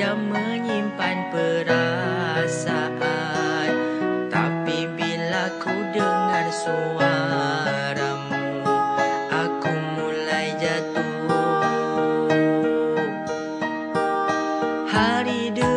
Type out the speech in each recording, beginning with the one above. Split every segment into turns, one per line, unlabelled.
dan menyimpan perasaan. Tapi bila ku dengar suaramu Aku mulai jatuh. Hari demi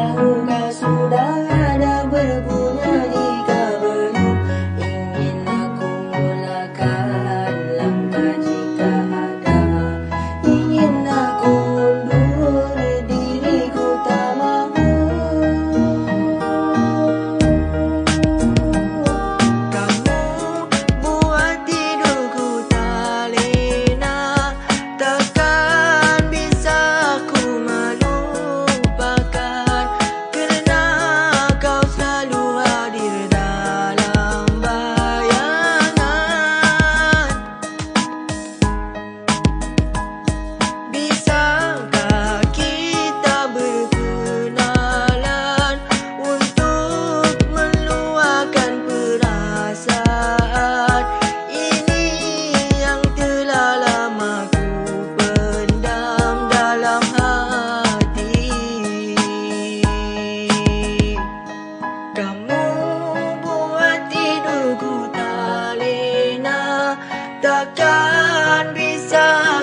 love. takkan bisa